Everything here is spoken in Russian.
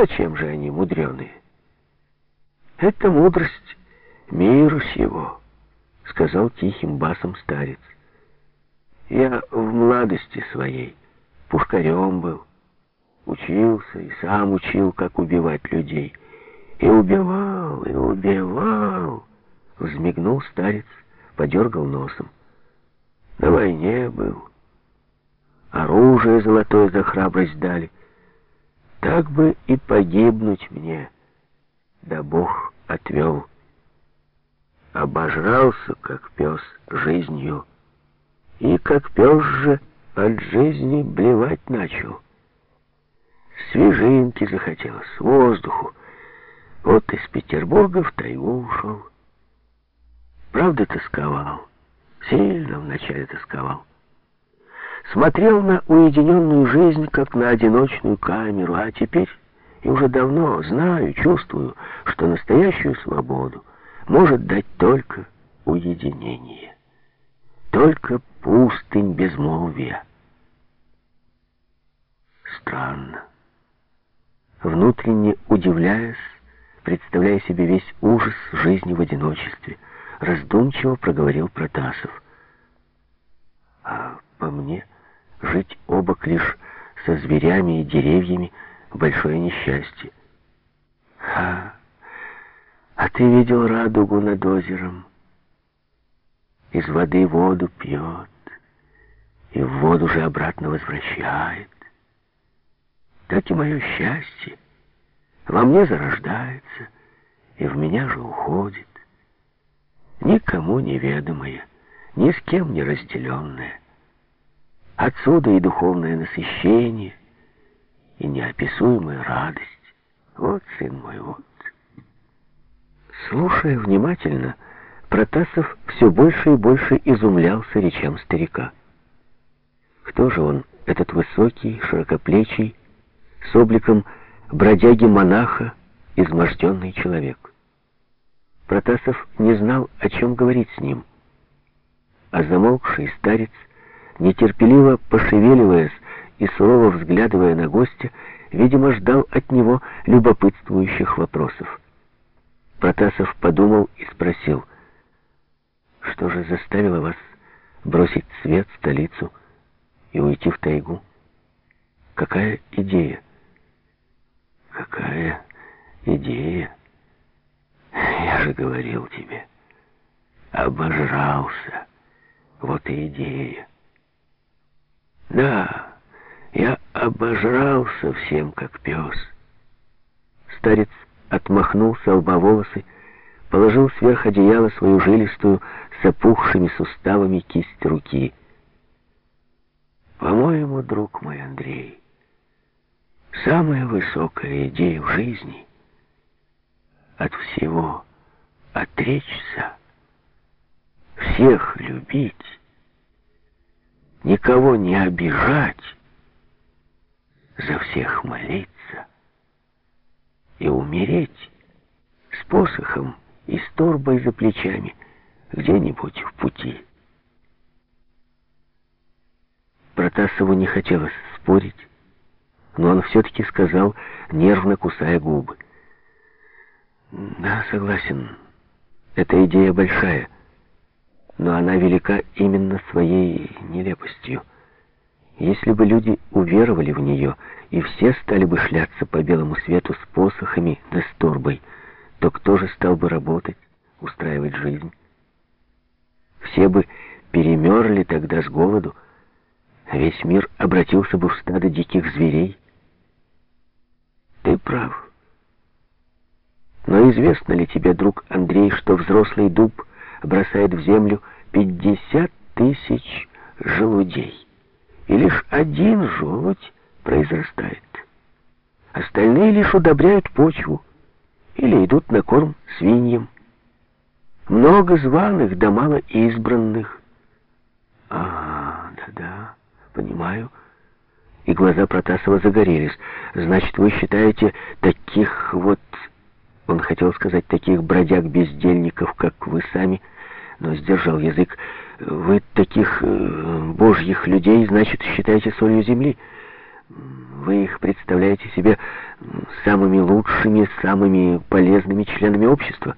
А чем же они мудреные? Это мудрость миру сего, сказал тихим басом старец. Я в младости своей пушкарем был, учился и сам учил, как убивать людей. И убивал, и убивал, взмигнул старец, подергал носом. На войне был. Оружие золотое за храбрость дали. Так бы и погибнуть мне, да Бог отвел. Обожрался, как пес, жизнью, и как пес же от жизни блевать начал. Свежинки захотелось, воздуху. Вот из Петербурга в тайгу ушел. Правда, тосковал. Сильно вначале тосковал. Смотрел на уединенную жизнь, как на одиночную камеру, а теперь, и уже давно знаю, чувствую, что настоящую свободу может дать только уединение. Только пустынь безмолвия. Странно. Внутренне удивляясь, представляя себе весь ужас жизни в одиночестве, раздумчиво проговорил Протасов. А по мне, жить обок лишь со зверями и деревьями — большое несчастье. Ха! А ты видел радугу над озером? Из воды воду пьет, и в воду же обратно возвращает. Так и мое счастье во мне зарождается, и в меня же уходит никому неведомое, ни с кем не разделенное. Отсюда и духовное насыщение, и неописуемая радость. Вот, сын мой, вот. Слушая внимательно, Протасов все больше и больше изумлялся речам старика. Кто же он, этот высокий, широкоплечий, с обликом бродяги-монаха, изможденный человек? Протасов не знал, о чем говорить с ним. А замолкший старец, нетерпеливо пошевеливаясь и сурово взглядывая на гостя, видимо, ждал от него любопытствующих вопросов. Протасов подумал и спросил, что же заставило вас бросить свет, столицу и уйти в тайгу? Какая идея? Какая идея? Я же говорил тебе, обожрался. Вот и идея. Да, я обожрался всем, как пес. Старец отмахнулся лба волосы, положил сверх одеяла свою жилистую с опухшими суставами кисть руки. По-моему, друг мой Андрей, самая высокая идея в жизни — от всего отречься, всех любить, никого не обижать, за всех молиться и умереть с посохом и с торбой за плечами где-нибудь в пути. Протасову не хотелось спорить, но он все-таки сказал, нервно кусая губы. «Да, согласен». Эта идея большая, но она велика именно своей нелепостью. Если бы люди уверовали в нее, и все стали бы шляться по белому свету с посохами да с торбой, то кто же стал бы работать, устраивать жизнь? Все бы перемерли тогда с голоду, а весь мир обратился бы в стадо диких зверей. Ты прав. Но известно ли тебе, друг Андрей, что взрослый дуб бросает в землю 50 тысяч желудей? И лишь один желудь произрастает. Остальные лишь удобряют почву или идут на корм свиньям. Много званых, да мало избранных. А, да-да, понимаю. И глаза Протасова загорелись. Значит, вы считаете таких вот он хотел сказать таких бродяг-бездельников, как вы сами, но сдержал язык. Вы таких э, божьих людей, значит, считаете солью земли? Вы их представляете себе самыми лучшими, самыми полезными членами общества.